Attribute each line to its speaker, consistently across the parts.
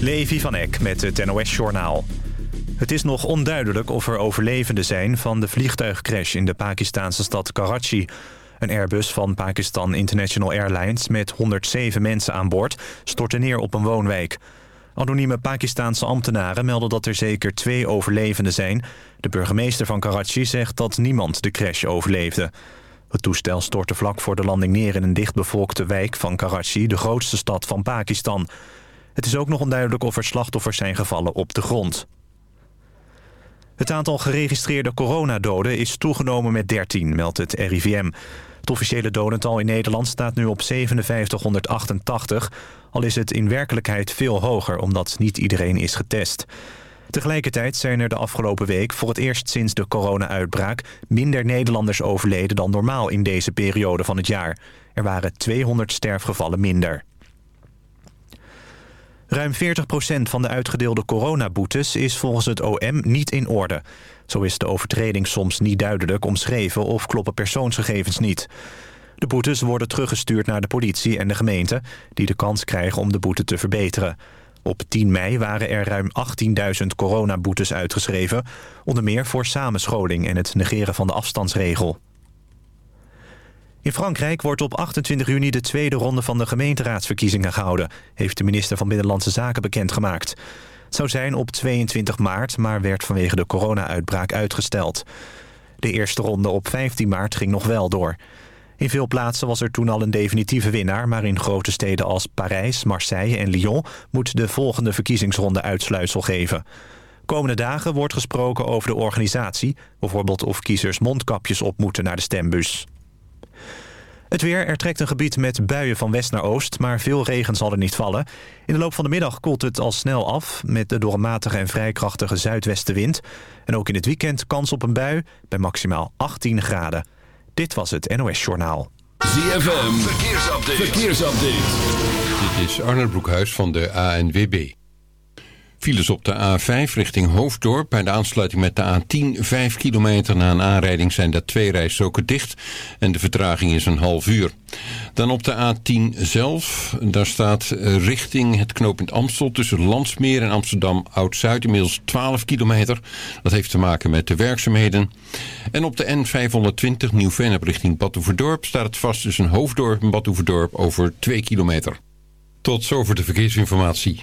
Speaker 1: Levi van Eck met het NOS-journaal. Het is nog onduidelijk of er overlevenden zijn van de vliegtuigcrash in de Pakistanse stad Karachi. Een Airbus van Pakistan International Airlines met 107 mensen aan boord stortte neer op een woonwijk. Anonieme Pakistanse ambtenaren melden dat er zeker twee overlevenden zijn. De burgemeester van Karachi zegt dat niemand de crash overleefde. Het toestel stortte vlak voor de landing neer in een dichtbevolkte wijk van Karachi, de grootste stad van Pakistan. Het is ook nog onduidelijk of er slachtoffers zijn gevallen op de grond. Het aantal geregistreerde coronadoden is toegenomen met 13, meldt het RIVM. Het officiële dodental in Nederland staat nu op 5788... al is het in werkelijkheid veel hoger, omdat niet iedereen is getest. Tegelijkertijd zijn er de afgelopen week voor het eerst sinds de corona-uitbraak... minder Nederlanders overleden dan normaal in deze periode van het jaar. Er waren 200 sterfgevallen minder. Ruim 40% van de uitgedeelde coronaboetes is volgens het OM niet in orde. Zo is de overtreding soms niet duidelijk omschreven of kloppen persoonsgegevens niet. De boetes worden teruggestuurd naar de politie en de gemeente... die de kans krijgen om de boete te verbeteren. Op 10 mei waren er ruim 18.000 coronaboetes uitgeschreven... onder meer voor samenscholing en het negeren van de afstandsregel. In Frankrijk wordt op 28 juni de tweede ronde van de gemeenteraadsverkiezingen gehouden... heeft de minister van Binnenlandse Zaken bekendgemaakt. Het zou zijn op 22 maart, maar werd vanwege de corona-uitbraak uitgesteld. De eerste ronde op 15 maart ging nog wel door. In veel plaatsen was er toen al een definitieve winnaar... maar in grote steden als Parijs, Marseille en Lyon... moet de volgende verkiezingsronde uitsluitsel geven. Komende dagen wordt gesproken over de organisatie... bijvoorbeeld of kiezers mondkapjes op moeten naar de stembus. Het weer, er trekt een gebied met buien van west naar oost... maar veel regen zal er niet vallen. In de loop van de middag koelt het al snel af... met de door een matige en vrij krachtige zuidwestenwind. En ook in het weekend kans op een bui bij maximaal 18 graden. Dit was het NOS Journaal.
Speaker 2: ZFM, verkeersupdate. verkeersupdate.
Speaker 3: Dit is Arnold Broekhuis van de ANWB. Files op de A5 richting Hoofddorp. Bij de aansluiting met de A10, 5 kilometer na een aanrijding zijn daar twee rijstroken dicht. En de vertraging is een half uur. Dan op de A10 zelf. Daar staat richting het knooppunt Amstel tussen Landsmeer en Amsterdam Oud-Zuid. Inmiddels 12 kilometer. Dat heeft te maken met de werkzaamheden. En op de N520 Nieuw-Vennep richting Badhoevedorp staat het vast tussen Hoofddorp en Badhoevedorp over 2 kilometer. Tot zover de verkeersinformatie.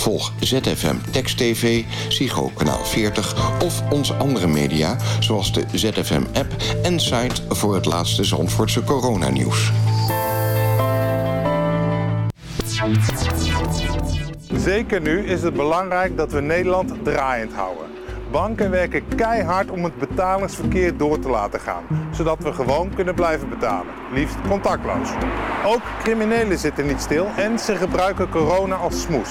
Speaker 4: Volg ZFM Text TV, Psycho Kanaal 40 of onze andere media... zoals de ZFM-app en site voor het laatste Zandvoortse coronanieuws.
Speaker 5: Zeker nu is het belangrijk dat we Nederland draaiend houden. Banken werken keihard om het betalingsverkeer door te laten gaan, zodat we gewoon kunnen blijven betalen, liefst contactloos. Ook criminelen zitten niet stil en ze gebruiken corona als smoes.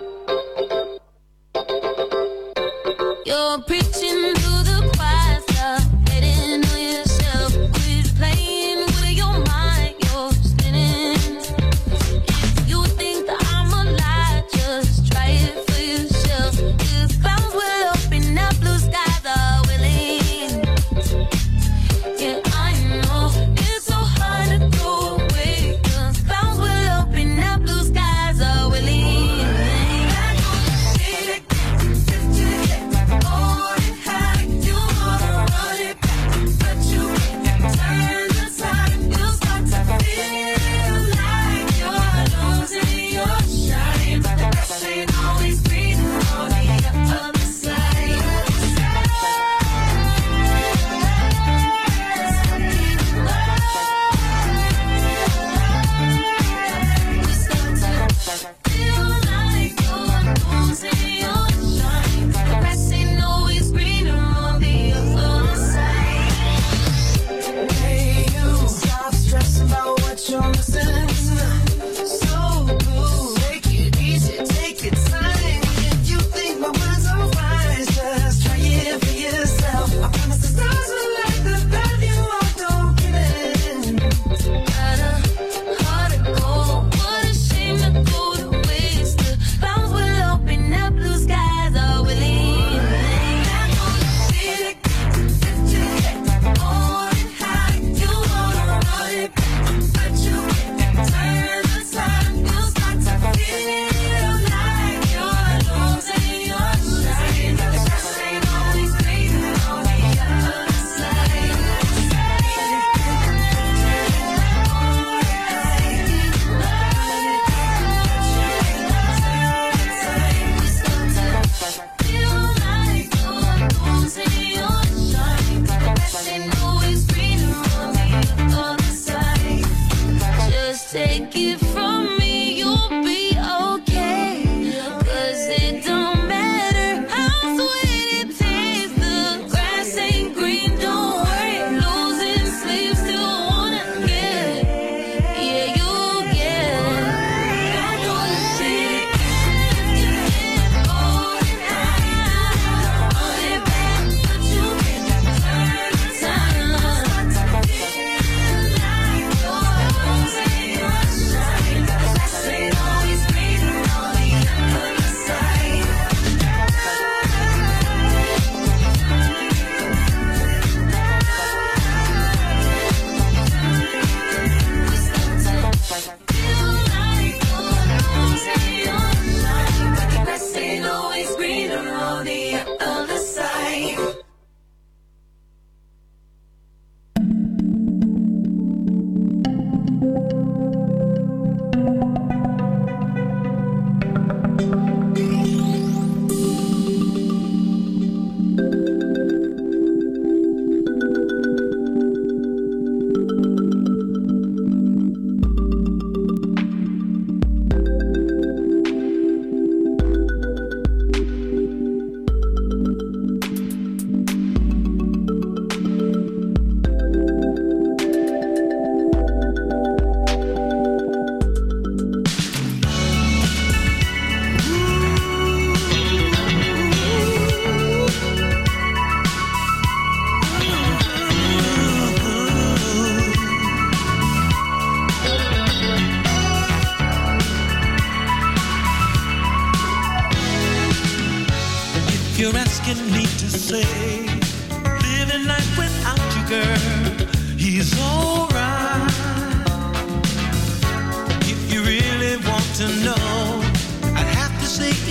Speaker 6: You're preaching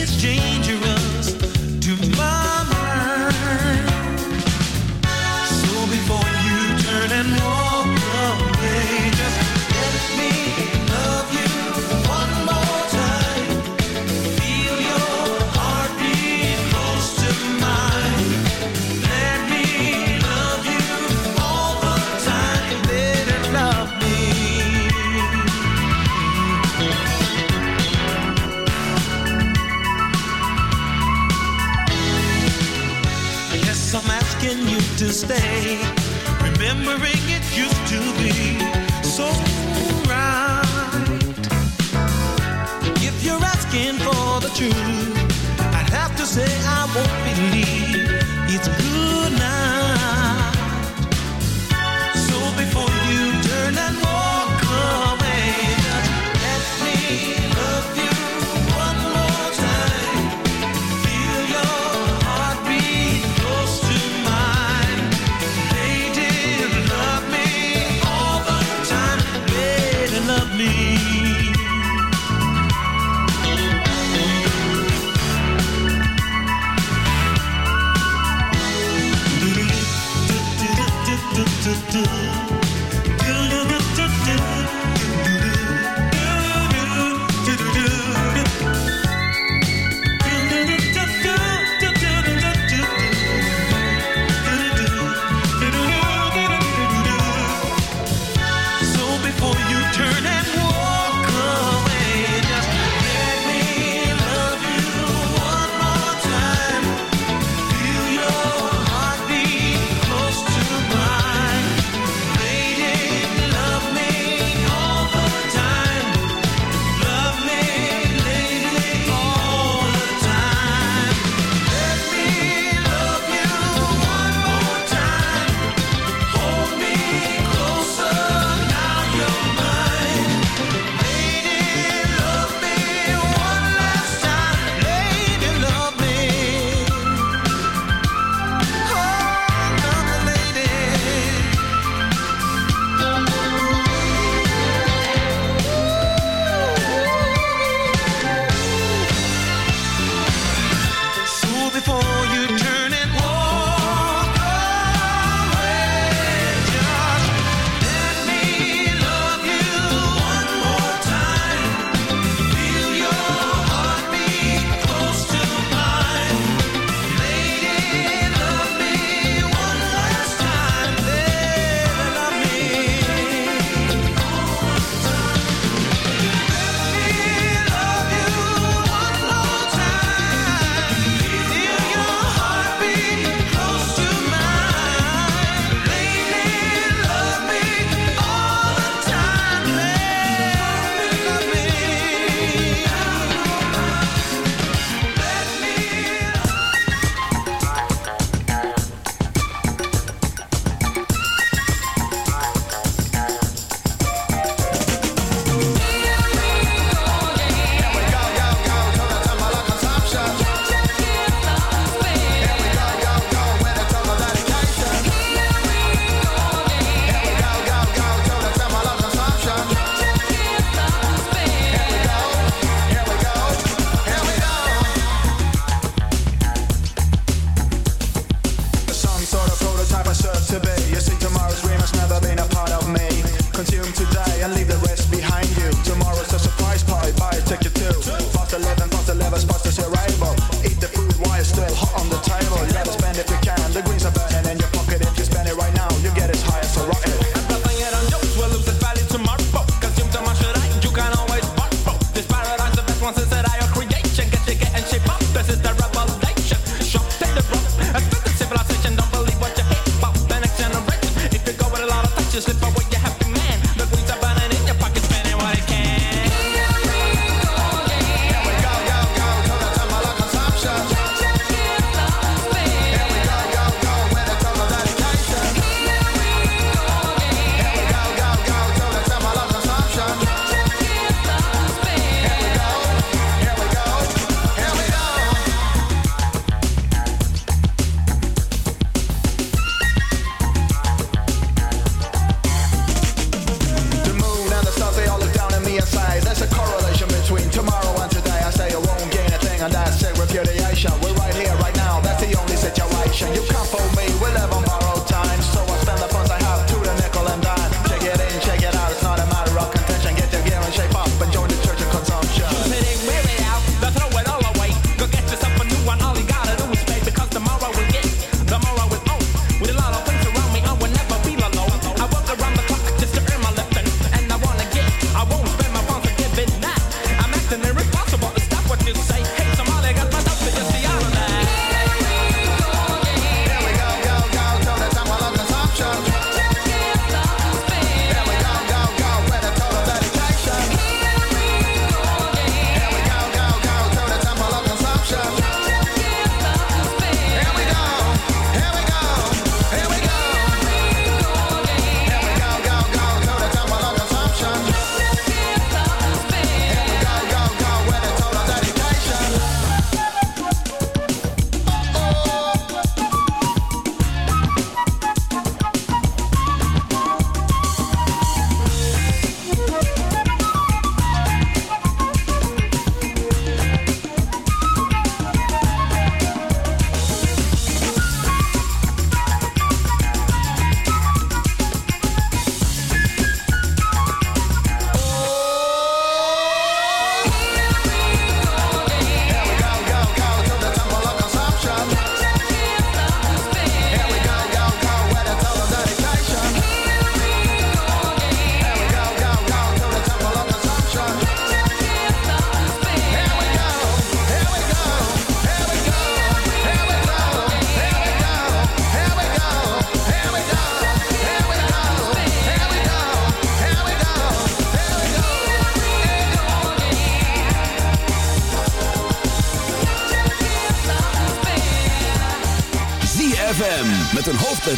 Speaker 7: it's changing.
Speaker 2: mistake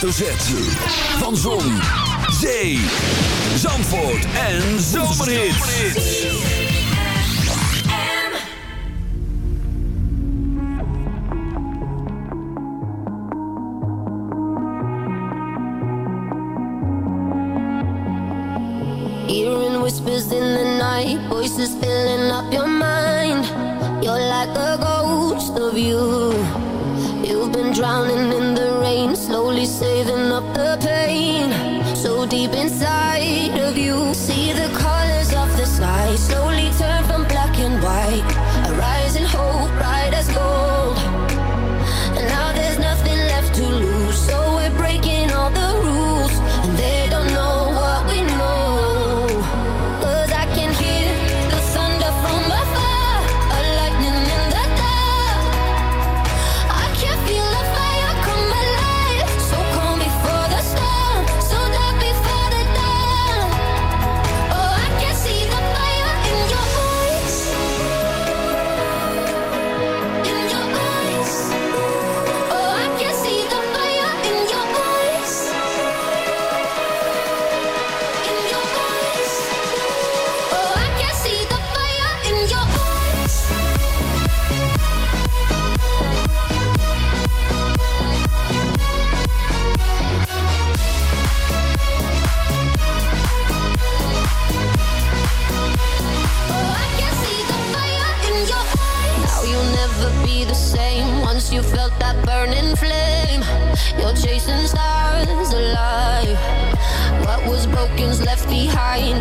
Speaker 2: hoofdletter Z. Van Zon, Zee, Zandvoort en Zomerhits.
Speaker 8: Hearing whispers in the night, voices filling up your mind. You're like a ghost of you. You've been drowning in the slowly saving up the pain. So deep inside of you, see the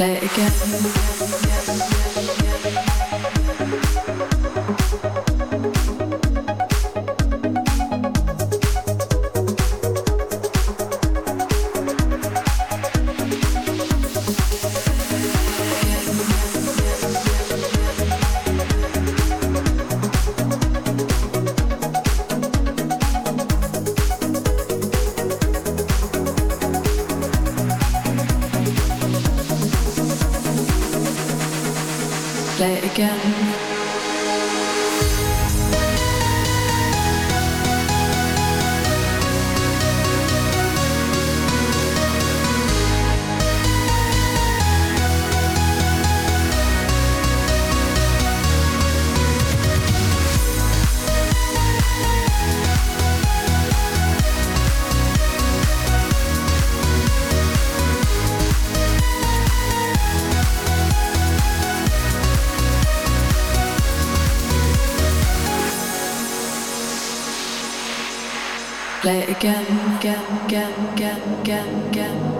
Speaker 9: play again. Play again, again, again, again, again, again.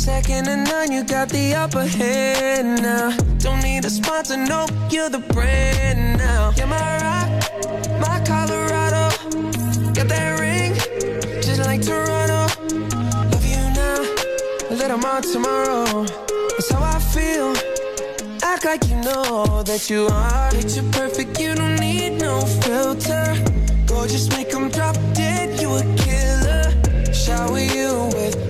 Speaker 10: Second to none, you got the upper hand now. Don't need a sponsor, no, you're the brand now. You're my rock, my Colorado. Got that ring, just like Toronto. Love you now, a little more tomorrow. That's how I feel. Act like you know that you are. Picture perfect, you don't need no filter. Gorgeous, make them drop dead, you a killer. Shower you with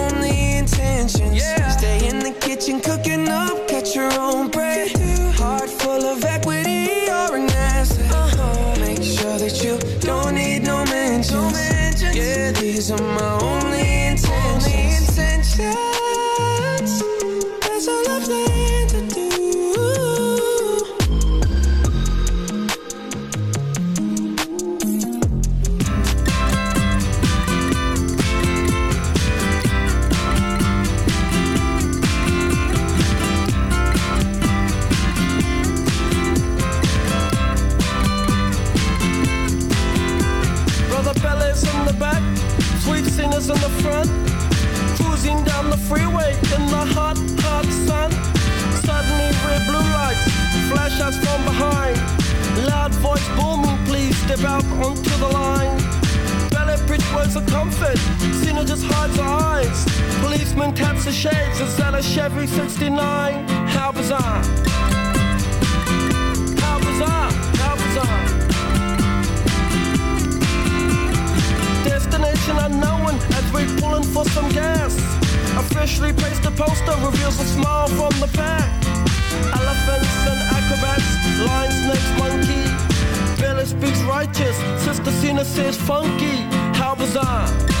Speaker 11: Just hides her eyes. Policeman taps the shades, and that a Chevy 69? How bizarre. How bizarre, how bizarre. Destination unknown as we're pulling for some gas. Officially placed a poster reveals a smile from the back. Elephants and acrobats, lion, snakes, monkey. Pele speaks righteous, Sister Zina says funky. How bizarre!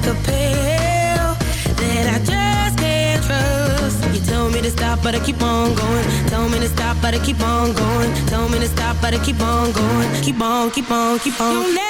Speaker 12: Like a pill that I just can't trust. You tell me to stop, but I keep on going. Tell me to stop, but I keep on going. Tell me to stop, but I keep on going. Keep on, keep on, keep on.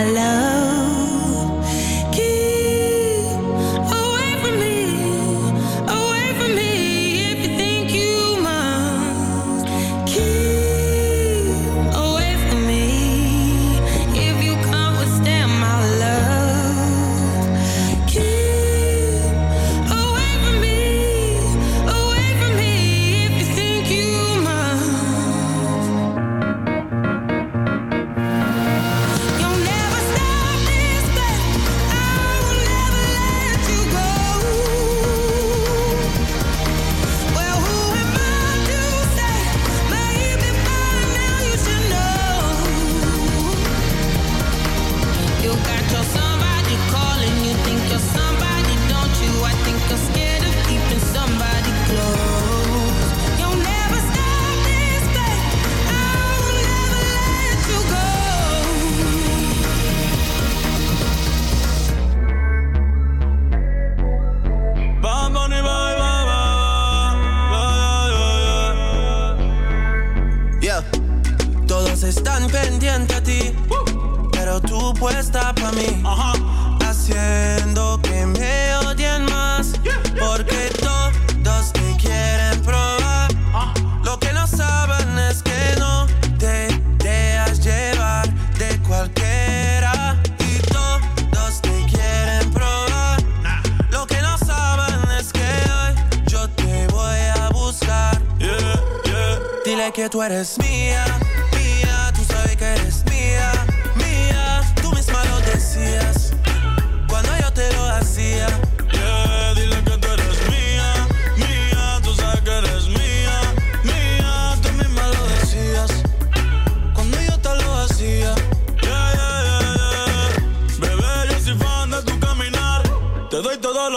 Speaker 12: my love.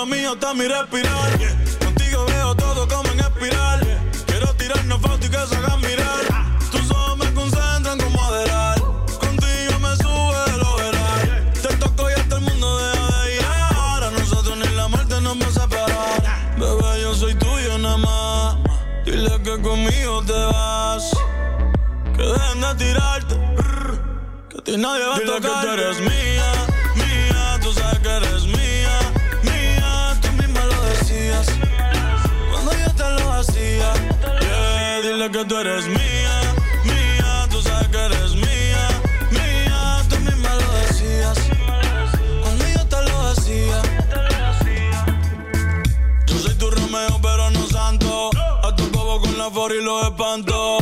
Speaker 13: mío está mi respirar. Contigo veo todo como en espiral. Quiero tirarnos fotos y que se hagan mirar. Tus ojos me concentran como adelar. Contigo me sube el overall. Yeah. Te toco y hasta el mundo de ir. Ahora nosotros ni la muerte nos va a separar. Bebé, yo soy tuyo nada más. Dile que conmigo te vas. Que dejen de tirarte. Que a ti nadie va a tocar. que eres mío tú eres mía, mía, tú sabes que eres mía, mía, tú misma lo decías. Cuando yo te lo decía, yo soy tu Romeo, pero no santo. A tu pavo con la for y lo
Speaker 6: espanto.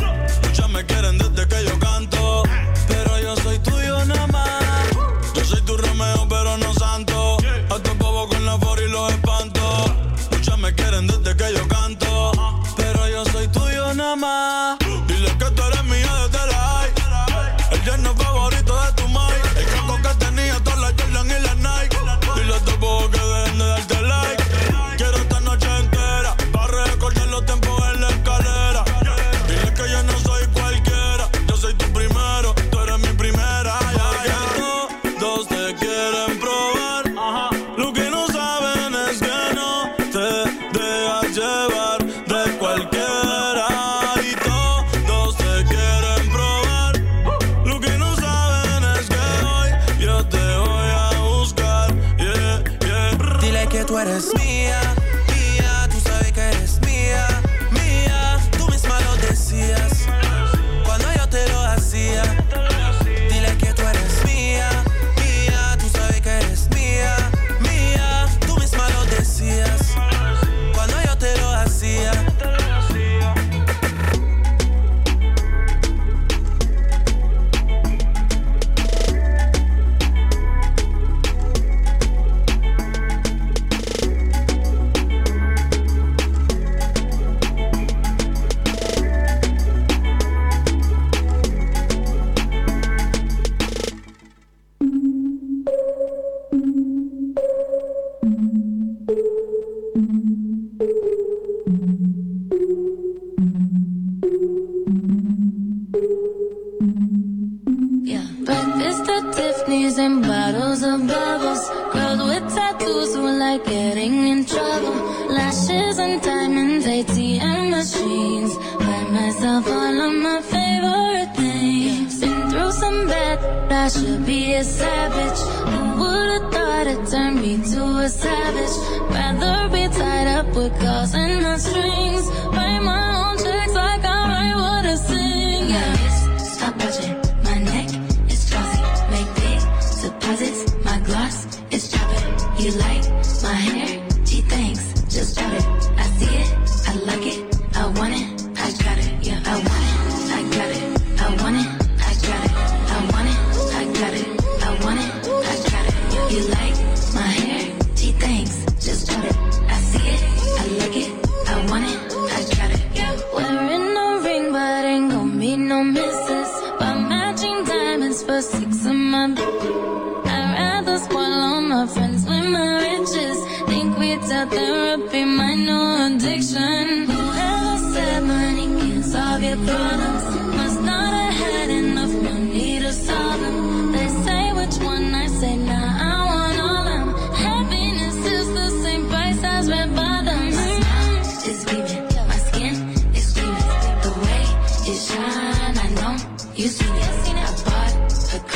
Speaker 6: I'd rather swallow my friends with my riches. Think without therapy, my new addiction. Whoever said money can solve your problems.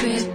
Speaker 6: secret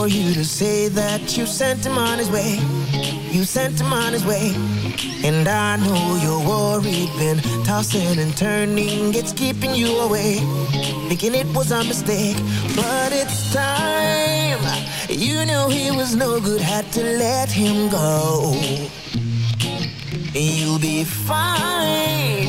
Speaker 14: For you to say that you sent him on his way. You sent him on his way. And I know you're worried, been tossing and turning, it's keeping you away. Thinking it was a mistake, but it's time. You know he was no good, had to let him go. You'll be fine.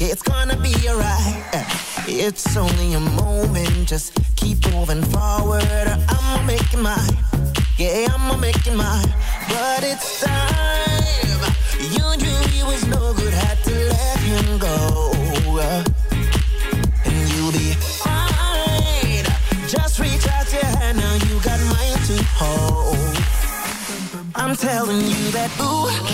Speaker 14: It's gonna be alright. Uh, it's only a moment. Just keep moving forward. I'ma make it mine. Yeah, I'ma make it mine. But it's time. You knew he was no good. Had to let him go. And you'll be fine. Just reach out your hand. Now you got mine to hold. I'm telling you that, ooh,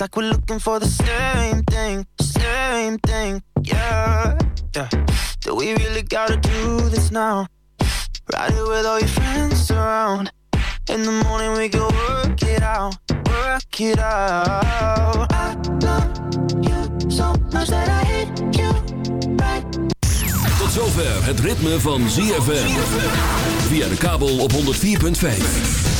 Speaker 14: Like we're looking for the same thing, same thing, yeah. yeah. Do we really gotta do this now? Ride it with all your friends around. In the morning we go work it out, work it out. I love you so much that I hate you
Speaker 2: Tot zover het ritme van ZFM. Via de kabel op 104.5.